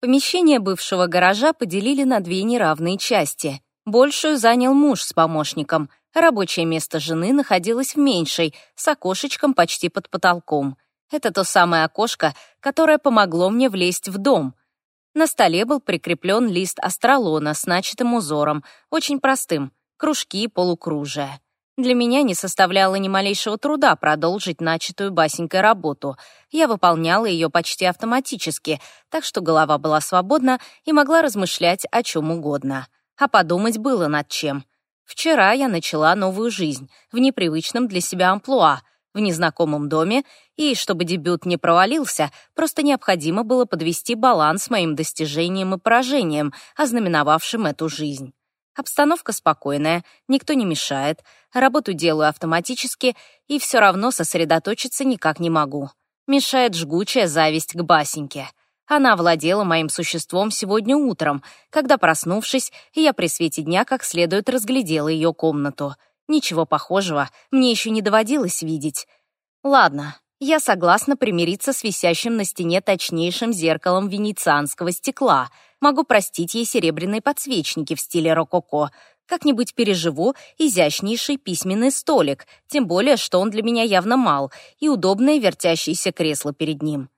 Помещение бывшего гаража поделили на две неравные части. Большую занял муж с помощником. Рабочее место жены находилось в меньшей, с окошечком почти под потолком. Это то самое окошко, которое помогло мне влезть в дом. На столе был прикреплен лист астролона с начатым узором, очень простым — кружки и полукружия. Для меня не составляло ни малейшего труда продолжить начатую басенькой работу. Я выполняла ее почти автоматически, так что голова была свободна и могла размышлять о чем угодно. А подумать было над чем. Вчера я начала новую жизнь в непривычном для себя амплуа, в незнакомом доме, и, чтобы дебют не провалился, просто необходимо было подвести баланс моим достижением и поражением, ознаменовавшим эту жизнь. Обстановка спокойная, никто не мешает, работу делаю автоматически и все равно сосредоточиться никак не могу. Мешает жгучая зависть к Басеньке. Она владела моим существом сегодня утром, когда, проснувшись, я при свете дня как следует разглядела ее комнату. Ничего похожего мне еще не доводилось видеть. Ладно, я согласна примириться с висящим на стене точнейшим зеркалом венецианского стекла, могу простить ей серебряные подсвечники в стиле рококо, как-нибудь переживу изящнейший письменный столик, тем более, что он для меня явно мал, и удобное вертящееся кресло перед ним.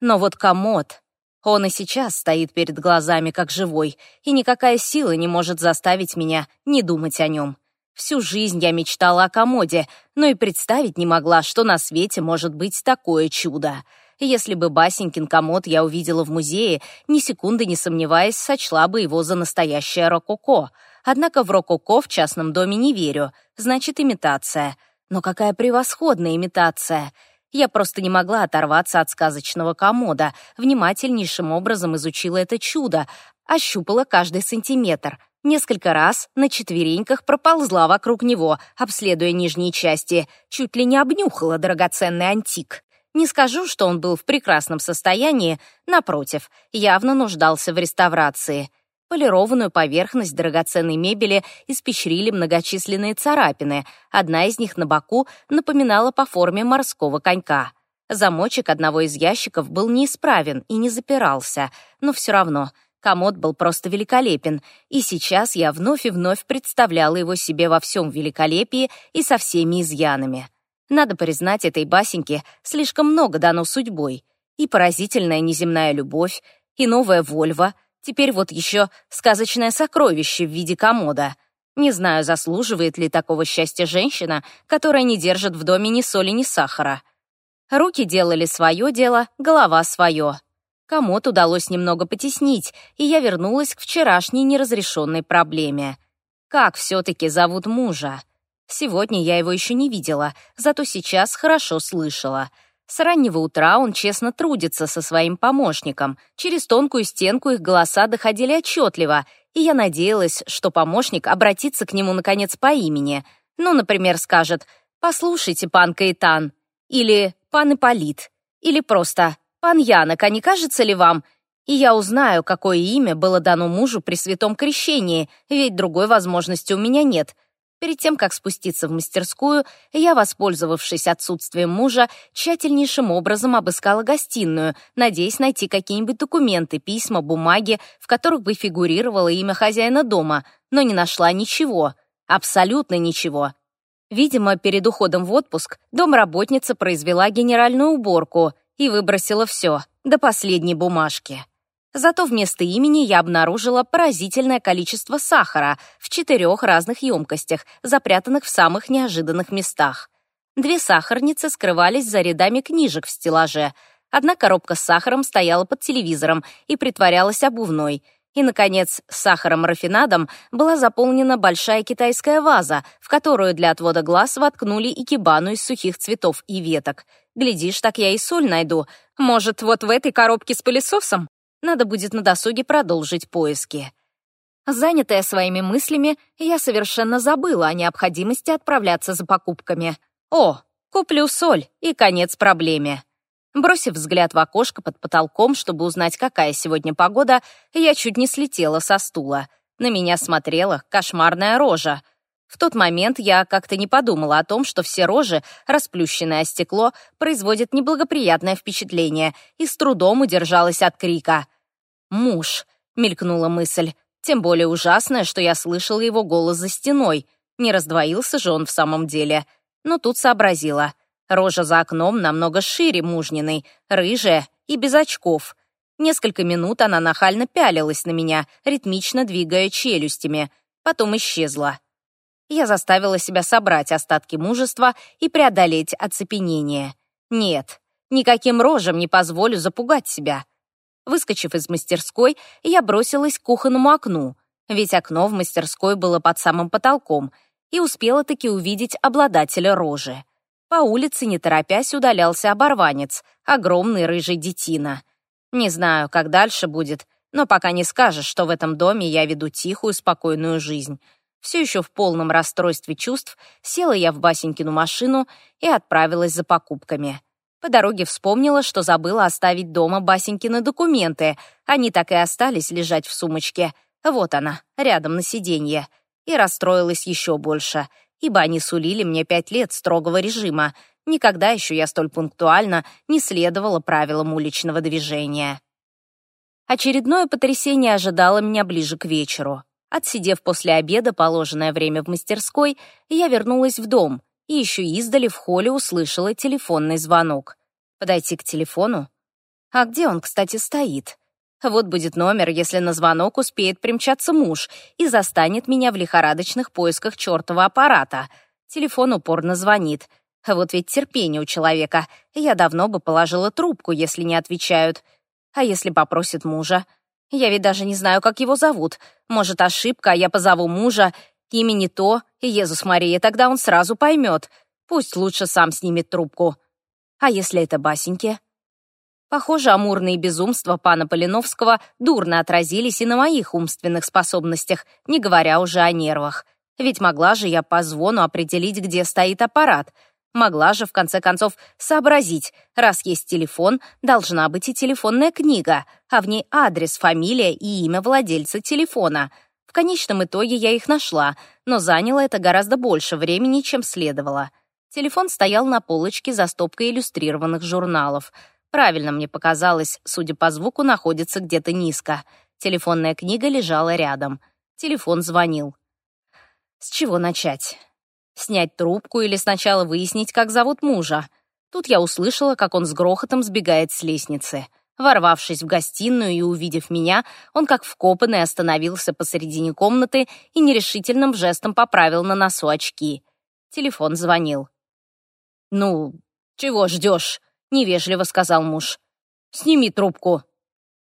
Но вот комод... Он и сейчас стоит перед глазами как живой, и никакая сила не может заставить меня не думать о нем. Всю жизнь я мечтала о комоде, но и представить не могла, что на свете может быть такое чудо. Если бы Басенькин комод я увидела в музее, ни секунды не сомневаясь, сочла бы его за настоящее рококо. Однако в рококо в частном доме не верю, значит имитация. Но какая превосходная имитация! Я просто не могла оторваться от сказочного комода, внимательнейшим образом изучила это чудо, ощупала каждый сантиметр — Несколько раз на четвереньках проползла вокруг него, обследуя нижние части, чуть ли не обнюхала драгоценный антик. Не скажу, что он был в прекрасном состоянии, напротив, явно нуждался в реставрации. Полированную поверхность драгоценной мебели испещрили многочисленные царапины, одна из них на боку напоминала по форме морского конька. Замочек одного из ящиков был неисправен и не запирался, но все равно — Комод был просто великолепен, и сейчас я вновь и вновь представляла его себе во всем великолепии и со всеми изъянами. Надо признать, этой басеньке слишком много дано судьбой. И поразительная неземная любовь, и новая Вольва, теперь вот еще сказочное сокровище в виде комода. Не знаю, заслуживает ли такого счастья женщина, которая не держит в доме ни соли, ни сахара. Руки делали свое дело, голова свое. Комод удалось немного потеснить, и я вернулась к вчерашней неразрешенной проблеме. Как все-таки зовут мужа? Сегодня я его еще не видела, зато сейчас хорошо слышала. С раннего утра он честно трудится со своим помощником. Через тонкую стенку их голоса доходили отчетливо, и я надеялась, что помощник обратится к нему, наконец, по имени. Ну, например, скажет «Послушайте, пан Каэтан», или «Пан Ипполит», или просто Пан Янок, а не кажется ли вам? И я узнаю, какое имя было дано мужу при святом крещении, ведь другой возможности у меня нет. Перед тем, как спуститься в мастерскую, я, воспользовавшись отсутствием мужа, тщательнейшим образом обыскала гостиную, надеясь найти какие-нибудь документы, письма, бумаги, в которых бы фигурировало имя хозяина дома, но не нашла ничего. Абсолютно ничего. Видимо, перед уходом в отпуск домработница произвела генеральную уборку — и выбросила все, до последней бумажки. Зато вместо имени я обнаружила поразительное количество сахара в четырех разных емкостях, запрятанных в самых неожиданных местах. Две сахарницы скрывались за рядами книжек в стеллаже. Одна коробка с сахаром стояла под телевизором и притворялась обувной. И, наконец, с сахаром-рафинадом была заполнена большая китайская ваза, в которую для отвода глаз воткнули икебану из сухих цветов и веток — Глядишь, так я и соль найду. Может, вот в этой коробке с пылесосом? Надо будет на досуге продолжить поиски. Занятая своими мыслями, я совершенно забыла о необходимости отправляться за покупками. О, куплю соль, и конец проблеме. Бросив взгляд в окошко под потолком, чтобы узнать, какая сегодня погода, я чуть не слетела со стула. На меня смотрела кошмарная рожа — в тот момент я как-то не подумала о том, что все рожи, расплющенное стекло, производят неблагоприятное впечатление, и с трудом удержалась от крика. «Муж!» — мелькнула мысль. Тем более ужасное, что я слышала его голос за стеной. Не раздвоился же он в самом деле. Но тут сообразила. Рожа за окном намного шире мужниной, рыжая и без очков. Несколько минут она нахально пялилась на меня, ритмично двигая челюстями. Потом исчезла я заставила себя собрать остатки мужества и преодолеть оцепенение. Нет, никаким рожем не позволю запугать себя. Выскочив из мастерской, я бросилась к кухонному окну, ведь окно в мастерской было под самым потолком, и успела таки увидеть обладателя рожи. По улице, не торопясь, удалялся оборванец, огромный рыжий детина. Не знаю, как дальше будет, но пока не скажешь, что в этом доме я веду тихую, спокойную жизнь. Все еще в полном расстройстве чувств села я в Басенькину машину и отправилась за покупками. По дороге вспомнила, что забыла оставить дома Басенькины документы. Они так и остались лежать в сумочке. Вот она, рядом на сиденье. И расстроилась еще больше, ибо они сулили мне пять лет строгого режима. Никогда еще я столь пунктуально не следовала правилам уличного движения. Очередное потрясение ожидало меня ближе к вечеру. Отсидев после обеда положенное время в мастерской, я вернулась в дом и еще издали в холле услышала телефонный звонок. Подойти к телефону? А где он, кстати, стоит? Вот будет номер, если на звонок успеет примчаться муж и застанет меня в лихорадочных поисках чертова аппарата. Телефон упорно звонит. Вот ведь терпение у человека. Я давно бы положила трубку, если не отвечают. А если попросит мужа? Я ведь даже не знаю, как его зовут. Может, ошибка, я позову мужа. Имя не то, и Иисус Мария, тогда он сразу поймет. Пусть лучше сам снимет трубку. А если это басеньки? Похоже, амурные безумства пана Полиновского дурно отразились и на моих умственных способностях, не говоря уже о нервах. Ведь могла же я по звону определить, где стоит аппарат — Могла же, в конце концов, сообразить, раз есть телефон, должна быть и телефонная книга, а в ней адрес, фамилия и имя владельца телефона. В конечном итоге я их нашла, но заняло это гораздо больше времени, чем следовало. Телефон стоял на полочке за стопкой иллюстрированных журналов. Правильно мне показалось, судя по звуку, находится где-то низко. Телефонная книга лежала рядом. Телефон звонил. С чего начать? снять трубку или сначала выяснить, как зовут мужа. Тут я услышала, как он с грохотом сбегает с лестницы. Ворвавшись в гостиную и увидев меня, он как вкопанный остановился посередине комнаты и нерешительным жестом поправил на носу очки. Телефон звонил. «Ну, чего ждешь?» — невежливо сказал муж. «Сними трубку».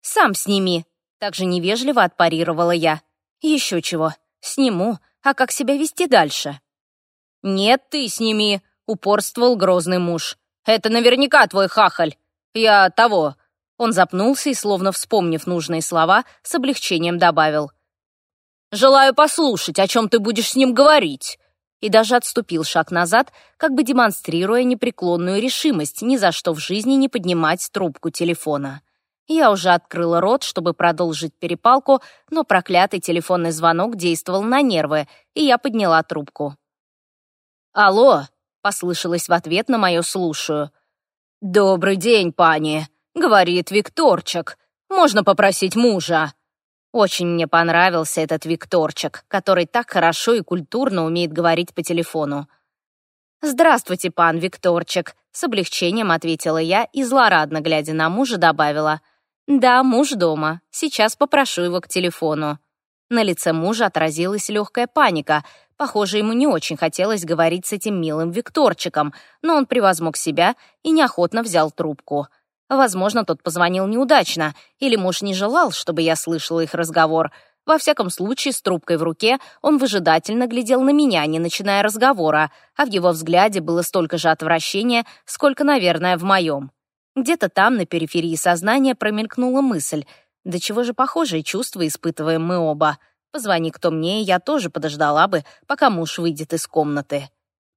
«Сам сними», — также невежливо отпарировала я. «Еще чего. Сниму. А как себя вести дальше?» «Нет, ты сними!» — упорствовал грозный муж. «Это наверняка твой хахаль. Я того». Он запнулся и, словно вспомнив нужные слова, с облегчением добавил. «Желаю послушать, о чем ты будешь с ним говорить!» И даже отступил шаг назад, как бы демонстрируя непреклонную решимость ни за что в жизни не поднимать трубку телефона. Я уже открыла рот, чтобы продолжить перепалку, но проклятый телефонный звонок действовал на нервы, и я подняла трубку. «Алло!» — послышалось в ответ на мое «слушаю». «Добрый день, пани!» — говорит Викторчик. «Можно попросить мужа?» Очень мне понравился этот Викторчик, который так хорошо и культурно умеет говорить по телефону. «Здравствуйте, пан Викторчик», — с облегчением ответила я и, злорадно глядя на мужа, добавила. «Да, муж дома. Сейчас попрошу его к телефону». На лице мужа отразилась легкая паника, Похоже, ему не очень хотелось говорить с этим милым Викторчиком, но он превозмог себя и неохотно взял трубку. Возможно, тот позвонил неудачно, или муж не желал, чтобы я слышала их разговор. Во всяком случае, с трубкой в руке он выжидательно глядел на меня, не начиная разговора, а в его взгляде было столько же отвращения, сколько, наверное, в моем. Где-то там, на периферии сознания, промелькнула мысль. «Да чего же похожие чувства испытываем мы оба?» Позвони кто мне, я тоже подождала бы, пока муж выйдет из комнаты.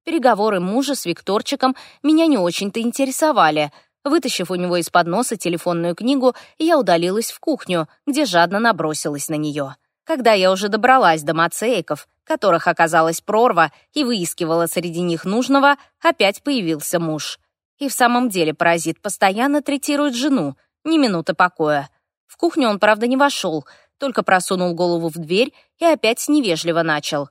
Переговоры мужа с Викторчиком меня не очень-то интересовали. Вытащив у него из-под носа телефонную книгу, я удалилась в кухню, где жадно набросилась на нее. Когда я уже добралась до мацеиков, которых оказалась прорва, и выискивала среди них нужного, опять появился муж. И в самом деле паразит постоянно третирует жену, ни минуты покоя. В кухню он, правда, не вошел, только просунул голову в дверь и опять невежливо начал.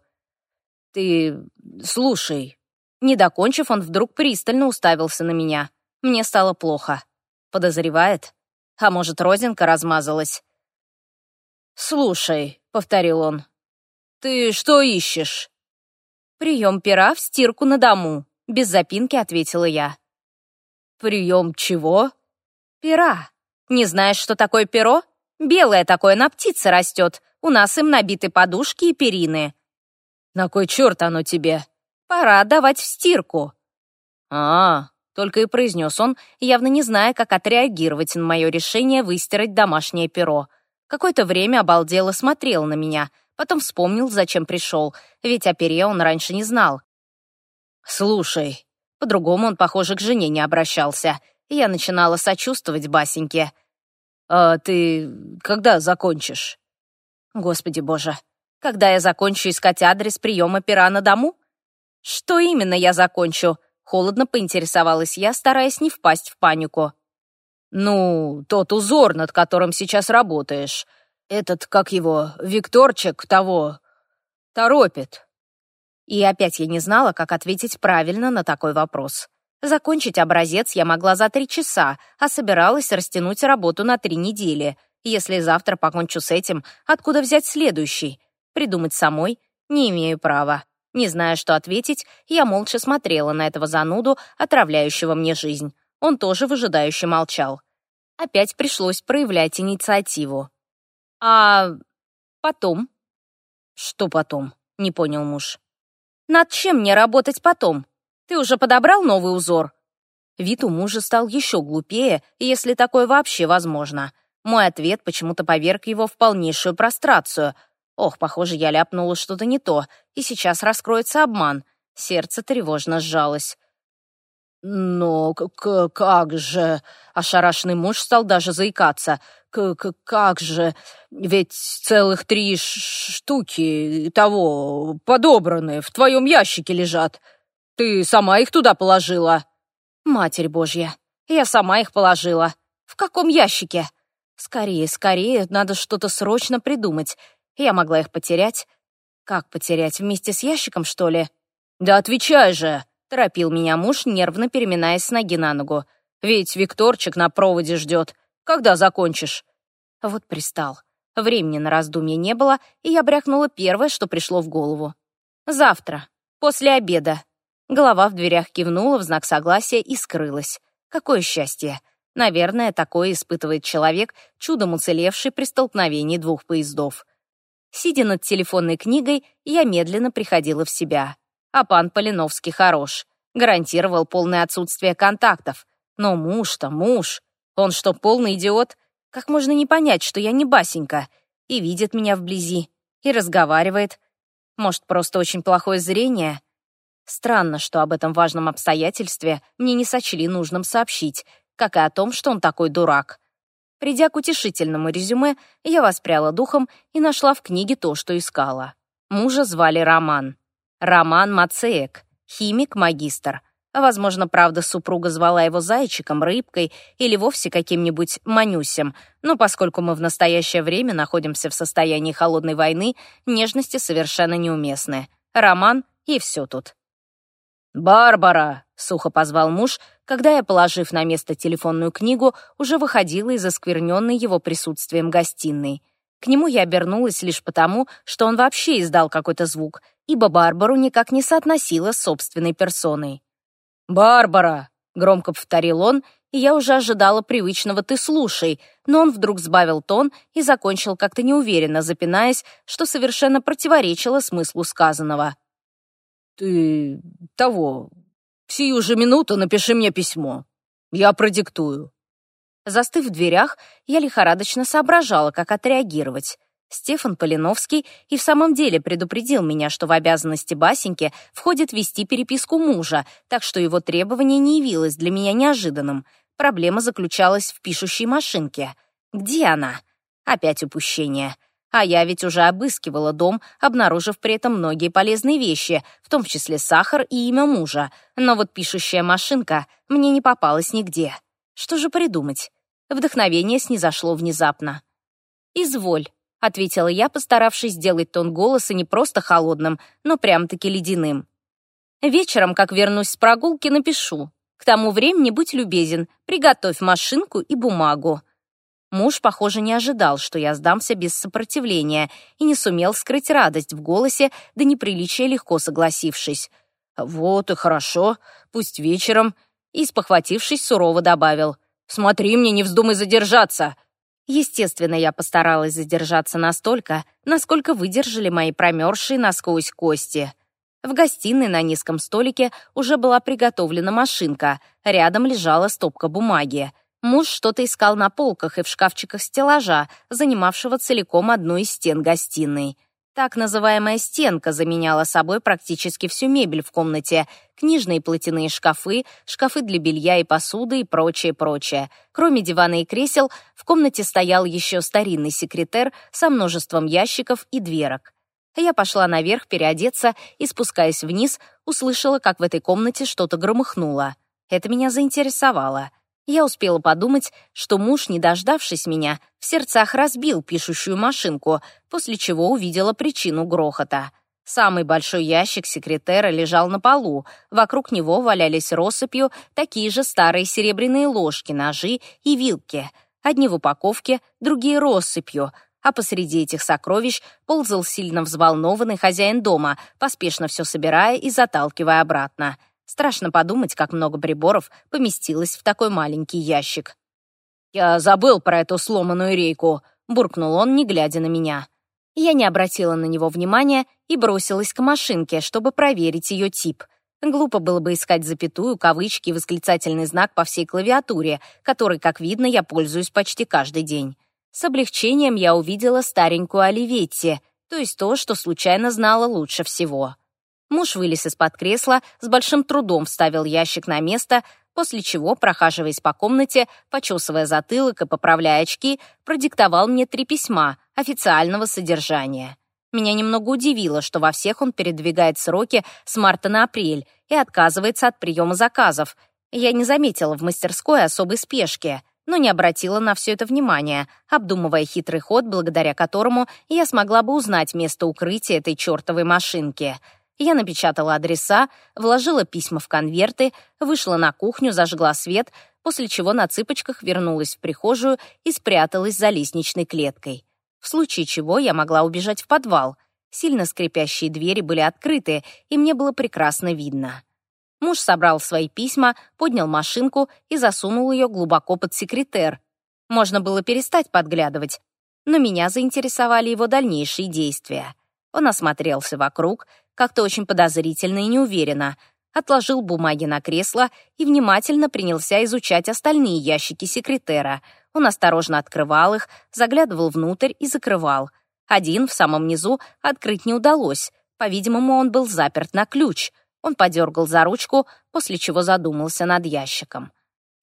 «Ты... слушай». Не докончив, он вдруг пристально уставился на меня. Мне стало плохо. Подозревает? А может, розинка размазалась? «Слушай», — повторил он, — «ты что ищешь?» «Прием пера в стирку на дому», — без запинки ответила я. «Прием чего?» «Пера. Не знаешь, что такое перо?» Белое такое на птице растет. У нас им набиты подушки и перины». «На кой черт оно тебе?» «Пора давать в стирку». «А, только и произнес он, явно не зная, как отреагировать на мое решение выстирать домашнее перо. Какое-то время обалдело смотрел на меня, потом вспомнил, зачем пришел, ведь о перье он раньше не знал. «Слушай», по-другому он, похоже, к жене не обращался, я начинала сочувствовать Басеньке. «А ты когда закончишь?» «Господи боже, когда я закончу искать адрес приема пера на дому?» «Что именно я закончу?» — холодно поинтересовалась я, стараясь не впасть в панику. «Ну, тот узор, над которым сейчас работаешь. Этот, как его, Викторчик того... торопит». И опять я не знала, как ответить правильно на такой вопрос. Закончить образец я могла за три часа, а собиралась растянуть работу на три недели. Если завтра покончу с этим, откуда взять следующий? Придумать самой не имею права. Не зная, что ответить, я молча смотрела на этого зануду, отравляющего мне жизнь. Он тоже выжидающе молчал. Опять пришлось проявлять инициативу. «А потом?» «Что потом?» — не понял муж. «Над чем мне работать потом?» Ты уже подобрал новый узор?» Вид у мужа стал еще глупее, если такое вообще возможно. Мой ответ почему-то поверг его в полнейшую прострацию. Ох, похоже, я ляпнула что-то не то, и сейчас раскроется обман. Сердце тревожно сжалось. «Но как же...» — ошарашенный муж стал даже заикаться. К -к «Как же... Ведь целых три штуки того подобраны в твоем ящике лежат». Ты сама их туда положила?» «Матерь Божья, я сама их положила. В каком ящике?» «Скорее, скорее, надо что-то срочно придумать. Я могла их потерять». «Как потерять? Вместе с ящиком, что ли?» «Да отвечай же!» — торопил меня муж, нервно переминаясь с ноги на ногу. «Ведь Викторчик на проводе ждет. Когда закончишь?» Вот пристал. Времени на раздумье не было, и я брякнула первое, что пришло в голову. «Завтра, после обеда». Голова в дверях кивнула в знак согласия и скрылась. Какое счастье! Наверное, такое испытывает человек, чудом уцелевший при столкновении двух поездов. Сидя над телефонной книгой, я медленно приходила в себя. А пан Полиновский хорош. Гарантировал полное отсутствие контактов. Но муж-то муж. Он что, полный идиот? Как можно не понять, что я не Басенька? И видит меня вблизи, и разговаривает. Может, просто очень плохое зрение? Странно, что об этом важном обстоятельстве мне не сочли нужным сообщить, как и о том, что он такой дурак. Придя к утешительному резюме, я воспряла духом и нашла в книге то, что искала. Мужа звали Роман. Роман Мацеек, химик-магистр. Возможно, правда, супруга звала его зайчиком, рыбкой или вовсе каким-нибудь манюсем, но поскольку мы в настоящее время находимся в состоянии холодной войны, нежности совершенно неуместны. Роман — и все тут. «Барбара!» — сухо позвал муж, когда я, положив на место телефонную книгу, уже выходила из оскверненной его присутствием гостиной. К нему я обернулась лишь потому, что он вообще издал какой-то звук, ибо Барбару никак не соотносила с собственной персоной. «Барбара!» — громко повторил он, и я уже ожидала привычного «ты слушай», но он вдруг сбавил тон и закончил как-то неуверенно, запинаясь, что совершенно противоречило смыслу сказанного. Ты того, в сию же минуту напиши мне письмо. Я продиктую». Застыв в дверях, я лихорадочно соображала, как отреагировать. Стефан Полиновский и в самом деле предупредил меня, что в обязанности Басеньки входит вести переписку мужа, так что его требование не явилось для меня неожиданным. Проблема заключалась в пишущей машинке. Где она? Опять упущение. А я ведь уже обыскивала дом, обнаружив при этом многие полезные вещи, в том числе сахар и имя мужа. Но вот пишущая машинка мне не попалась нигде. Что же придумать? Вдохновение снизошло внезапно. «Изволь», — ответила я, постаравшись сделать тон голоса не просто холодным, но прям-таки ледяным. «Вечером, как вернусь с прогулки, напишу. К тому времени будь любезен, приготовь машинку и бумагу. Муж, похоже, не ожидал, что я сдамся без сопротивления, и не сумел скрыть радость в голосе, да неприличия легко согласившись. «Вот и хорошо, пусть вечером», и, спохватившись, сурово добавил. «Смотри мне, не вздумай задержаться!» Естественно, я постаралась задержаться настолько, насколько выдержали мои промерзшие насквозь кости. В гостиной на низком столике уже была приготовлена машинка, рядом лежала стопка бумаги. Муж что-то искал на полках и в шкафчиках стеллажа, занимавшего целиком одну из стен гостиной. Так называемая стенка заменяла собой практически всю мебель в комнате, книжные платяные шкафы, шкафы для белья и посуды и прочее, прочее. Кроме дивана и кресел, в комнате стоял еще старинный секретер со множеством ящиков и дверок. Я пошла наверх переодеться и, спускаясь вниз, услышала, как в этой комнате что-то громыхнуло. Это меня заинтересовало. Я успела подумать, что муж, не дождавшись меня, в сердцах разбил пишущую машинку, после чего увидела причину грохота. Самый большой ящик секретера лежал на полу, вокруг него валялись россыпью такие же старые серебряные ложки, ножи и вилки. Одни в упаковке, другие россыпью, а посреди этих сокровищ ползал сильно взволнованный хозяин дома, поспешно все собирая и заталкивая обратно. Страшно подумать, как много приборов поместилось в такой маленький ящик. «Я забыл про эту сломанную рейку», — буркнул он, не глядя на меня. Я не обратила на него внимания и бросилась к машинке, чтобы проверить ее тип. Глупо было бы искать запятую, кавычки, восклицательный знак по всей клавиатуре, которой, как видно, я пользуюсь почти каждый день. С облегчением я увидела старенькую Оливетти, то есть то, что случайно знала лучше всего. Муж вылез из-под кресла, с большим трудом вставил ящик на место, после чего, прохаживаясь по комнате, почесывая затылок и поправляя очки, продиктовал мне три письма официального содержания. Меня немного удивило, что во всех он передвигает сроки с марта на апрель и отказывается от приема заказов. Я не заметила в мастерской особой спешки, но не обратила на все это внимания, обдумывая хитрый ход, благодаря которому я смогла бы узнать место укрытия этой чертовой машинки — я напечатала адреса, вложила письма в конверты, вышла на кухню, зажгла свет, после чего на цыпочках вернулась в прихожую и спряталась за лестничной клеткой. В случае чего я могла убежать в подвал. Сильно скрипящие двери были открыты, и мне было прекрасно видно. Муж собрал свои письма, поднял машинку и засунул ее глубоко под секретер. Можно было перестать подглядывать, но меня заинтересовали его дальнейшие действия. Он осмотрелся вокруг, как-то очень подозрительно и неуверенно, отложил бумаги на кресло и внимательно принялся изучать остальные ящики секретера. Он осторожно открывал их, заглядывал внутрь и закрывал. Один, в самом низу, открыть не удалось. По-видимому, он был заперт на ключ. Он подергал за ручку, после чего задумался над ящиком.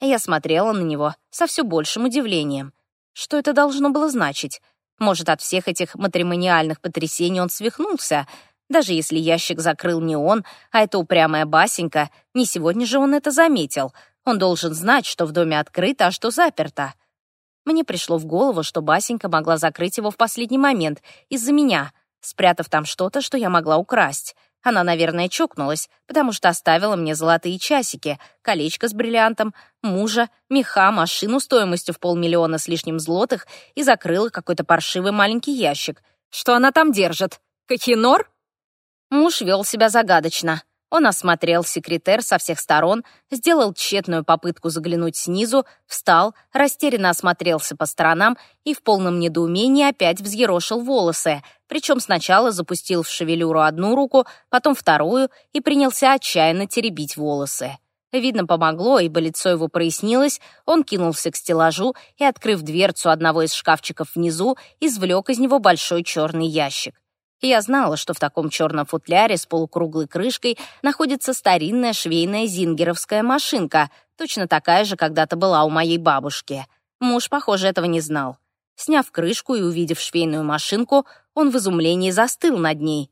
Я смотрела на него со все большим удивлением. Что это должно было значить? Может, от всех этих матримониальных потрясений он свихнулся — даже если ящик закрыл не он, а эта упрямая басенька, не сегодня же он это заметил. Он должен знать, что в доме открыто, а что заперто. Мне пришло в голову, что басенька могла закрыть его в последний момент из-за меня, спрятав там что-то, что я могла украсть. Она, наверное, чокнулась, потому что оставила мне золотые часики, колечко с бриллиантом, мужа, меха, машину стоимостью в полмиллиона с лишним злотых и закрыла какой-то паршивый маленький ящик. Что она там держит? Кокинор? Муж вел себя загадочно. Он осмотрел секретер со всех сторон, сделал тщетную попытку заглянуть снизу, встал, растерянно осмотрелся по сторонам и в полном недоумении опять взъерошил волосы, причем сначала запустил в шевелюру одну руку, потом вторую и принялся отчаянно теребить волосы. Видно, помогло, ибо лицо его прояснилось, он кинулся к стеллажу и, открыв дверцу одного из шкафчиков внизу, извлек из него большой черный ящик. Я знала, что в таком черном футляре с полукруглой крышкой находится старинная швейная зингеровская машинка, точно такая же когда-то была у моей бабушки. Муж, похоже, этого не знал. Сняв крышку и увидев швейную машинку, он в изумлении застыл над ней.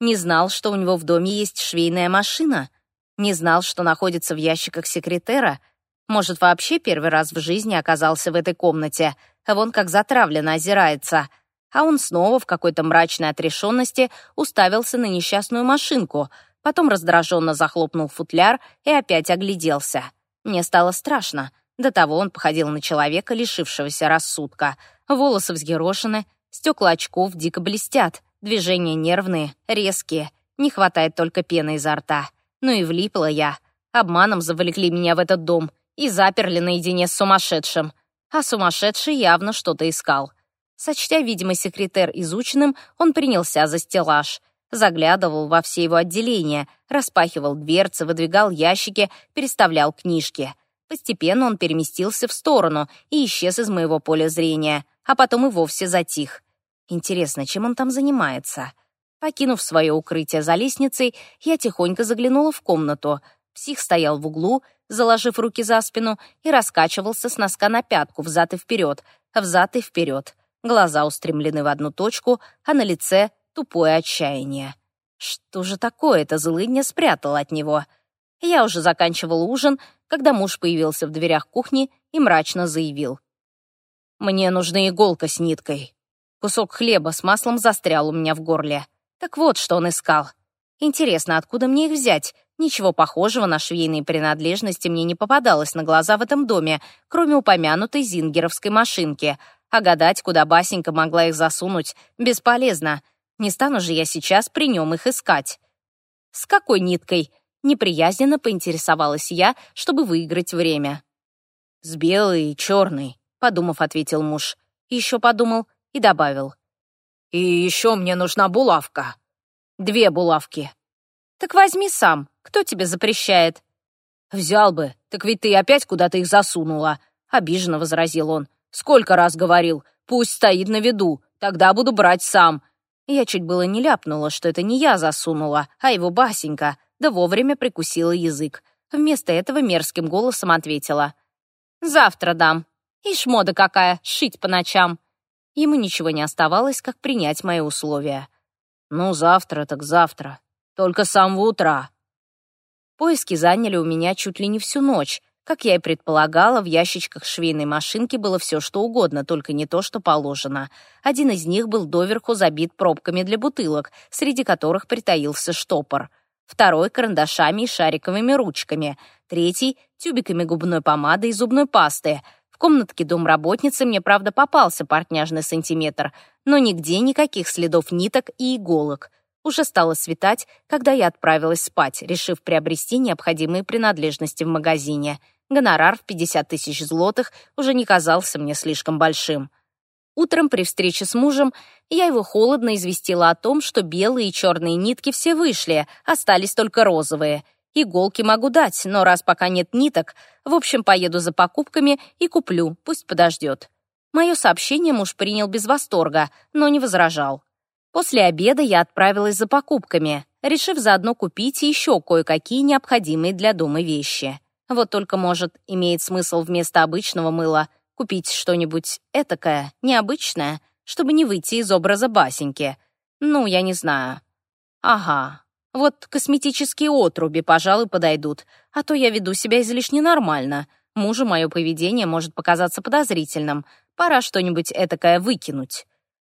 Не знал, что у него в доме есть швейная машина. Не знал, что находится в ящиках секретера. Может, вообще первый раз в жизни оказался в этой комнате. а Вон как затравленно озирается — а он снова в какой-то мрачной отрешенности уставился на несчастную машинку, потом раздраженно захлопнул футляр и опять огляделся. Мне стало страшно. До того он походил на человека, лишившегося рассудка. Волосы взъерошены, стекла очков дико блестят, движения нервные, резкие. Не хватает только пены изо рта. Ну и влипла я. Обманом завлекли меня в этот дом и заперли наедине с сумасшедшим. А сумасшедший явно что-то искал — Сочтя видимо секретер изученным, он принялся за стеллаж. Заглядывал во все его отделения, распахивал дверцы, выдвигал ящики, переставлял книжки. Постепенно он переместился в сторону и исчез из моего поля зрения, а потом и вовсе затих. Интересно, чем он там занимается? Покинув свое укрытие за лестницей, я тихонько заглянула в комнату. Псих стоял в углу, заложив руки за спину, и раскачивался с носка на пятку взад и вперед, взад и вперед глаза устремлены в одну точку, а на лице тупое отчаяние. Что же такое эта злыдня спрятала от него? Я уже заканчивал ужин, когда муж появился в дверях кухни и мрачно заявил. «Мне нужна иголка с ниткой». Кусок хлеба с маслом застрял у меня в горле. Так вот, что он искал. Интересно, откуда мне их взять? Ничего похожего на швейные принадлежности мне не попадалось на глаза в этом доме, кроме упомянутой зингеровской машинки — а гадать, куда Басенька могла их засунуть, бесполезно. Не стану же я сейчас при нем их искать. С какой ниткой? Неприязненно поинтересовалась я, чтобы выиграть время. С белой и черной, подумав, ответил муж. Еще подумал и добавил. И еще мне нужна булавка. Две булавки. Так возьми сам, кто тебе запрещает? Взял бы, так ведь ты опять куда-то их засунула, обиженно возразил он. Сколько раз говорил, пусть стоит на виду, тогда буду брать сам. Я чуть было не ляпнула, что это не я засунула, а его Басенька, да вовремя прикусила язык. Вместо этого мерзким голосом ответила. «Завтра дам. Ишь, мода какая, шить по ночам». Ему ничего не оставалось, как принять мои условия. «Ну, завтра так завтра. Только с самого утра». Поиски заняли у меня чуть ли не всю ночь, как я и предполагала, в ящичках швейной машинки было все что угодно, только не то, что положено. Один из них был доверху забит пробками для бутылок, среди которых притаился штопор. Второй — карандашами и шариковыми ручками. Третий — тюбиками губной помады и зубной пасты. В комнатке домработницы мне, правда, попался портняжный сантиметр, но нигде никаких следов ниток и иголок — уже стало светать, когда я отправилась спать, решив приобрести необходимые принадлежности в магазине — Гонорар в 50 тысяч злотых уже не казался мне слишком большим. Утром при встрече с мужем я его холодно известила о том, что белые и черные нитки все вышли, остались только розовые. Иголки могу дать, но раз пока нет ниток, в общем, поеду за покупками и куплю, пусть подождет. Мое сообщение муж принял без восторга, но не возражал. После обеда я отправилась за покупками, решив заодно купить еще кое-какие необходимые для дома вещи. Вот только, может, имеет смысл вместо обычного мыла купить что-нибудь этакое, необычное, чтобы не выйти из образа Басеньки. Ну, я не знаю. Ага, вот косметические отруби, пожалуй, подойдут, а то я веду себя излишне нормально. Мужу мое поведение может показаться подозрительным. Пора что-нибудь этакое выкинуть.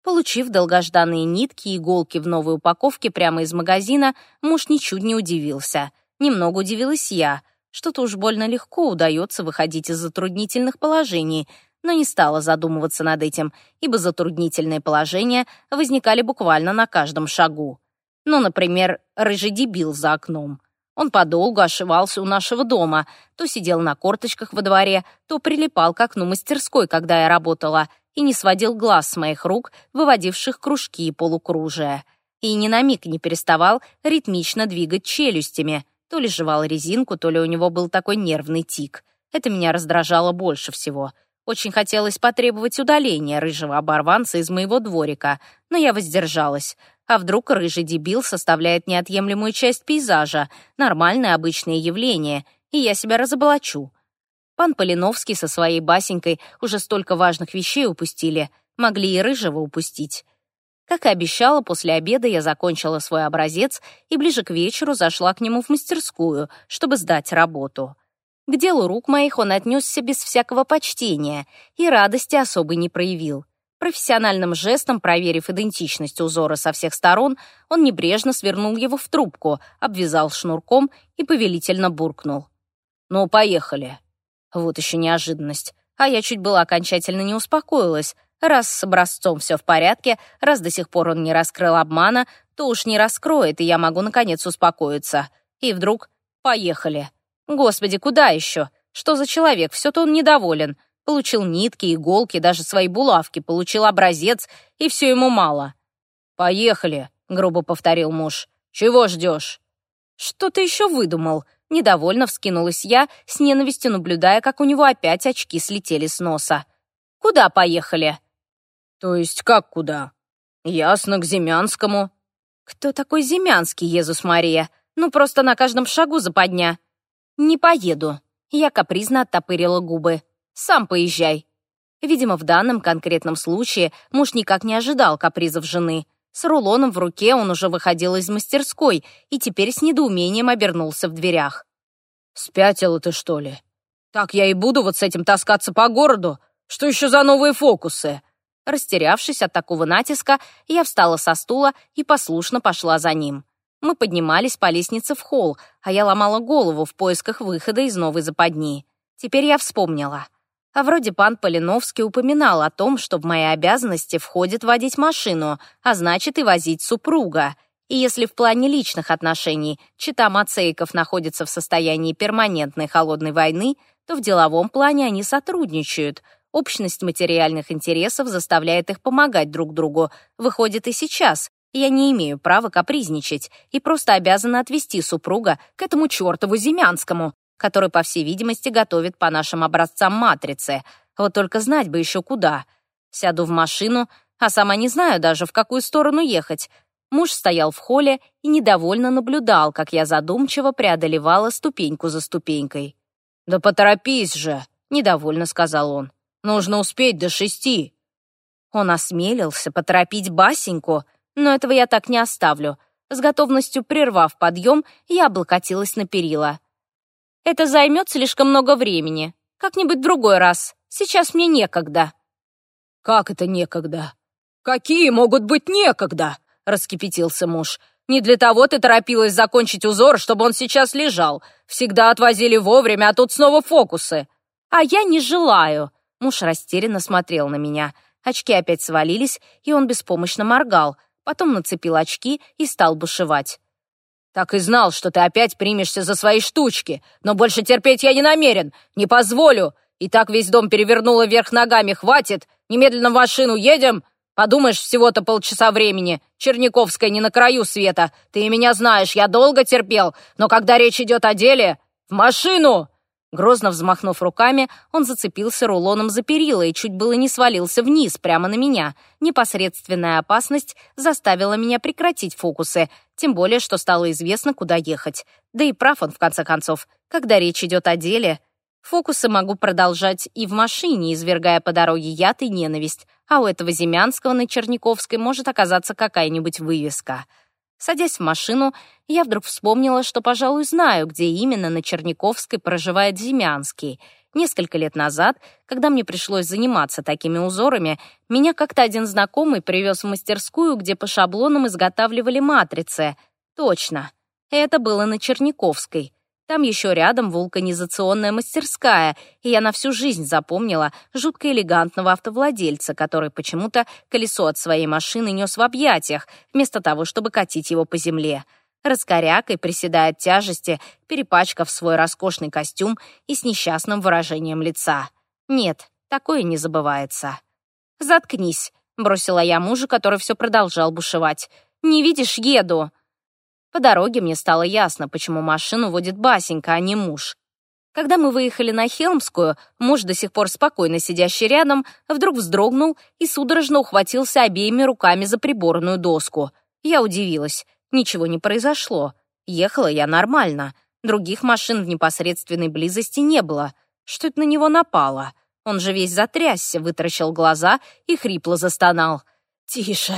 Получив долгожданные нитки и иголки в новой упаковке прямо из магазина, муж ничуть не удивился. Немного удивилась я — что-то уж больно легко удается выходить из затруднительных положений, но не стала задумываться над этим, ибо затруднительные положения возникали буквально на каждом шагу. Ну, например, рыжий дебил за окном. Он подолгу ошивался у нашего дома, то сидел на корточках во дворе, то прилипал к окну мастерской, когда я работала, и не сводил глаз с моих рук, выводивших кружки и полукружия. И ни на миг не переставал ритмично двигать челюстями, то ли жевал резинку, то ли у него был такой нервный тик. Это меня раздражало больше всего. Очень хотелось потребовать удаления рыжего оборванца из моего дворика, но я воздержалась. А вдруг рыжий дебил составляет неотъемлемую часть пейзажа, нормальное обычное явление, и я себя разоблачу. Пан Полиновский со своей басенькой уже столько важных вещей упустили, могли и рыжего упустить. Как и обещала, после обеда я закончила свой образец и ближе к вечеру зашла к нему в мастерскую, чтобы сдать работу. К делу рук моих он отнесся без всякого почтения и радости особой не проявил. Профессиональным жестом, проверив идентичность узора со всех сторон, он небрежно свернул его в трубку, обвязал шнурком и повелительно буркнул. «Ну, поехали». Вот еще неожиданность. А я чуть было окончательно не успокоилась, Раз с образцом все в порядке, раз до сих пор он не раскрыл обмана, то уж не раскроет, и я могу, наконец, успокоиться. И вдруг «Поехали». Господи, куда еще? Что за человек? Все-то он недоволен. Получил нитки, иголки, даже свои булавки, получил образец, и все ему мало. «Поехали», — грубо повторил муж. «Чего ждешь?» «Что ты еще выдумал?» Недовольно вскинулась я, с ненавистью наблюдая, как у него опять очки слетели с носа. «Куда поехали?» «То есть как куда? Ясно, к Зимянскому». «Кто такой Зимянский, Иисус Мария? Ну, просто на каждом шагу западня». «Не поеду». Я капризно оттопырила губы. «Сам поезжай». Видимо, в данном конкретном случае муж никак не ожидал капризов жены. С рулоном в руке он уже выходил из мастерской и теперь с недоумением обернулся в дверях. «Спятила ты, что ли? Так я и буду вот с этим таскаться по городу? Что еще за новые фокусы?» Растерявшись от такого натиска, я встала со стула и послушно пошла за ним. Мы поднимались по лестнице в холл, а я ломала голову в поисках выхода из новой западни. Теперь я вспомнила. А вроде пан Полиновский упоминал о том, что в мои обязанности входит водить машину, а значит и возить супруга. И если в плане личных отношений чита Мацейков находится в состоянии перманентной холодной войны, то в деловом плане они сотрудничают — Общность материальных интересов заставляет их помогать друг другу. Выходит и сейчас. Я не имею права капризничать и просто обязана отвести супруга к этому чертову Зимянскому, который, по всей видимости, готовит по нашим образцам матрицы. Вот только знать бы еще куда. Сяду в машину, а сама не знаю даже, в какую сторону ехать. Муж стоял в холле и недовольно наблюдал, как я задумчиво преодолевала ступеньку за ступенькой. «Да поторопись же!» — недовольно сказал он. Нужно успеть до шести». Он осмелился поторопить Басеньку, но этого я так не оставлю. С готовностью прервав подъем, я облокотилась на перила. «Это займет слишком много времени. Как-нибудь другой раз. Сейчас мне некогда». «Как это некогда?» «Какие могут быть некогда?» — раскипятился муж. «Не для того ты торопилась закончить узор, чтобы он сейчас лежал. Всегда отвозили вовремя, а тут снова фокусы». «А я не желаю», Муж растерянно смотрел на меня. Очки опять свалились, и он беспомощно моргал, потом нацепил очки и стал бушевать. «Так и знал, что ты опять примешься за свои штучки, но больше терпеть я не намерен, не позволю. И так весь дом перевернуло вверх ногами, хватит, немедленно в машину едем. Подумаешь, всего-то полчаса времени, Черниковская не на краю света. Ты и меня знаешь, я долго терпел, но когда речь идет о деле... В машину!» Грозно взмахнув руками, он зацепился рулоном за перила и чуть было не свалился вниз, прямо на меня. Непосредственная опасность заставила меня прекратить фокусы, тем более, что стало известно, куда ехать. Да и прав он, в конце концов, когда речь идет о деле. Фокусы могу продолжать и в машине, извергая по дороге яд и ненависть, а у этого Земянского на Черниковской может оказаться какая-нибудь вывеска — Садясь в машину, я вдруг вспомнила, что, пожалуй, знаю, где именно на Черниковской проживает Зимянский. Несколько лет назад, когда мне пришлось заниматься такими узорами, меня как-то один знакомый привез в мастерскую, где по шаблонам изготавливали матрицы. Точно, это было на Черниковской. Там еще рядом вулканизационная мастерская, и я на всю жизнь запомнила жутко элегантного автовладельца, который почему-то колесо от своей машины нес в объятиях, вместо того, чтобы катить его по земле. Раскорякой приседает тяжести, перепачкав свой роскошный костюм и с несчастным выражением лица. Нет, такое не забывается. «Заткнись», — бросила я мужу, который все продолжал бушевать. «Не видишь, еду!» По дороге мне стало ясно, почему машину водит Басенька, а не муж. Когда мы выехали на Хелмскую, муж, до сих пор спокойно сидящий рядом, вдруг вздрогнул и судорожно ухватился обеими руками за приборную доску. Я удивилась. Ничего не произошло. Ехала я нормально. Других машин в непосредственной близости не было. Что это на него напало? Он же весь затрясся, вытаращил глаза и хрипло застонал. «Тише!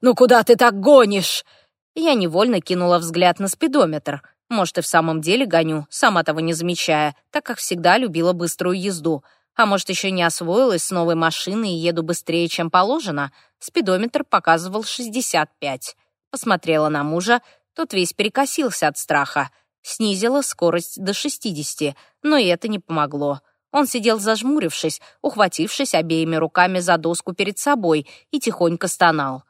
Ну куда ты так гонишь?» Я невольно кинула взгляд на спидометр. Может, и в самом деле гоню, сама того не замечая, так как всегда любила быструю езду. А может, еще не освоилась с новой машиной и еду быстрее, чем положено. Спидометр показывал 65. Посмотрела на мужа, тот весь перекосился от страха. Снизила скорость до 60, но и это не помогло. Он сидел зажмурившись, ухватившись обеими руками за доску перед собой и тихонько стонал.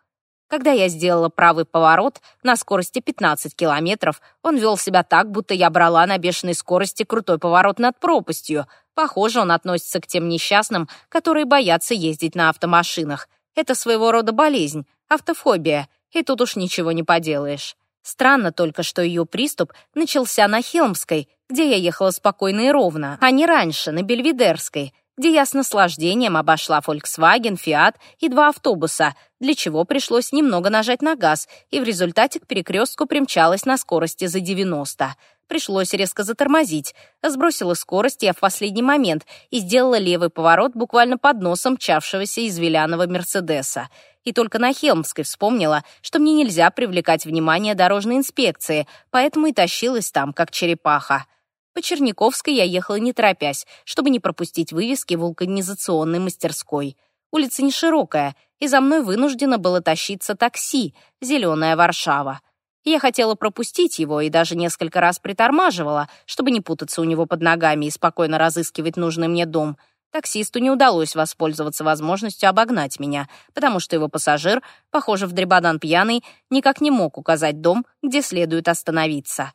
Когда я сделала правый поворот на скорости 15 километров, он вел себя так, будто я брала на бешеной скорости крутой поворот над пропастью. Похоже, он относится к тем несчастным, которые боятся ездить на автомашинах. Это своего рода болезнь, автофобия, и тут уж ничего не поделаешь. Странно только, что ее приступ начался на Хелмской, где я ехала спокойно и ровно, а не раньше, на Бельведерской где я с наслаждением обошла Volkswagen, Fiat и два автобуса, для чего пришлось немного нажать на газ, и в результате к перекрестку примчалась на скорости за 90. Пришлось резко затормозить. Сбросила скорость я в последний момент и сделала левый поворот буквально под носом чавшегося из Вилянова Мерседеса. И только на Хелмской вспомнила, что мне нельзя привлекать внимание дорожной инспекции, поэтому и тащилась там, как черепаха. По Черниковской я ехала не торопясь, чтобы не пропустить вывески вулканизационной мастерской. Улица не широкая, и за мной вынуждено было тащиться такси «Зеленая Варшава». Я хотела пропустить его и даже несколько раз притормаживала, чтобы не путаться у него под ногами и спокойно разыскивать нужный мне дом. Таксисту не удалось воспользоваться возможностью обогнать меня, потому что его пассажир, похоже, в дребодан пьяный, никак не мог указать дом, где следует остановиться.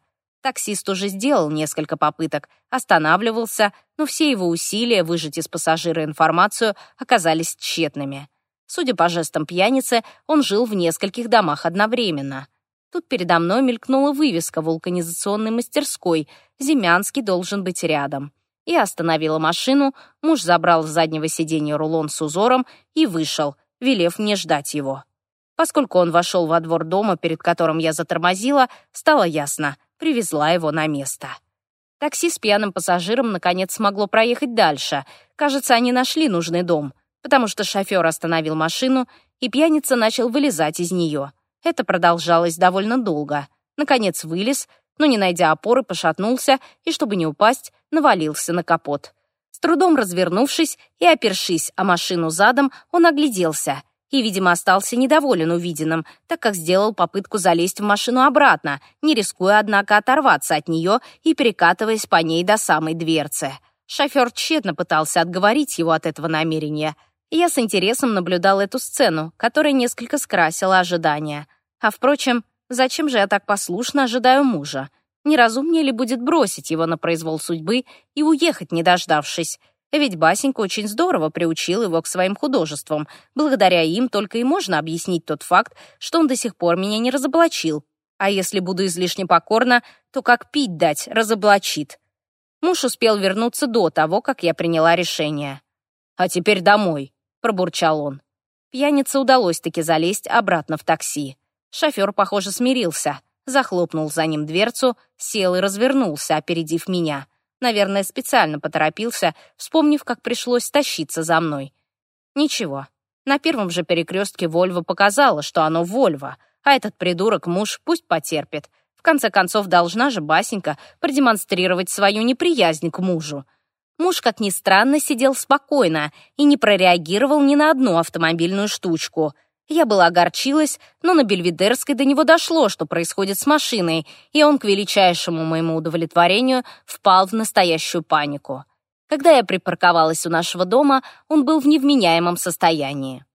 Таксист уже сделал несколько попыток, останавливался, но все его усилия выжать из пассажира информацию оказались тщетными. Судя по жестам пьяницы, он жил в нескольких домах одновременно. Тут передо мной мелькнула вывеска вулканизационной мастерской «Земянский должен быть рядом». Я остановила машину, муж забрал с заднего сиденья рулон с узором и вышел, велев мне ждать его. Поскольку он вошел во двор дома, перед которым я затормозила, стало ясно привезла его на место. Такси с пьяным пассажиром наконец смогло проехать дальше. Кажется, они нашли нужный дом, потому что шофер остановил машину, и пьяница начал вылезать из нее. Это продолжалось довольно долго. Наконец вылез, но, не найдя опоры, пошатнулся и, чтобы не упасть, навалился на капот. С трудом развернувшись и опершись о машину задом, он огляделся — и, видимо, остался недоволен увиденным, так как сделал попытку залезть в машину обратно, не рискуя, однако, оторваться от нее и перекатываясь по ней до самой дверцы. Шофер тщетно пытался отговорить его от этого намерения. Я с интересом наблюдал эту сцену, которая несколько скрасила ожидания. А, впрочем, зачем же я так послушно ожидаю мужа? Неразумнее ли будет бросить его на произвол судьбы и уехать, не дождавшись? Ведь Басенька очень здорово приучил его к своим художествам. Благодаря им только и можно объяснить тот факт, что он до сих пор меня не разоблачил. А если буду излишне покорна, то как пить дать, разоблачит. Муж успел вернуться до того, как я приняла решение. «А теперь домой», — пробурчал он. Пьянице удалось таки залезть обратно в такси. Шофер, похоже, смирился, захлопнул за ним дверцу, сел и развернулся, опередив меня — Наверное, специально поторопился, вспомнив, как пришлось тащиться за мной. Ничего. На первом же перекрестке Вольво показала, что оно Вольво, а этот придурок муж пусть потерпит. В конце концов, должна же Басенька продемонстрировать свою неприязнь к мужу. Муж, как ни странно, сидел спокойно и не прореагировал ни на одну автомобильную штучку — я была огорчилась, но на Бельведерской до него дошло, что происходит с машиной, и он, к величайшему моему удовлетворению, впал в настоящую панику. Когда я припарковалась у нашего дома, он был в невменяемом состоянии.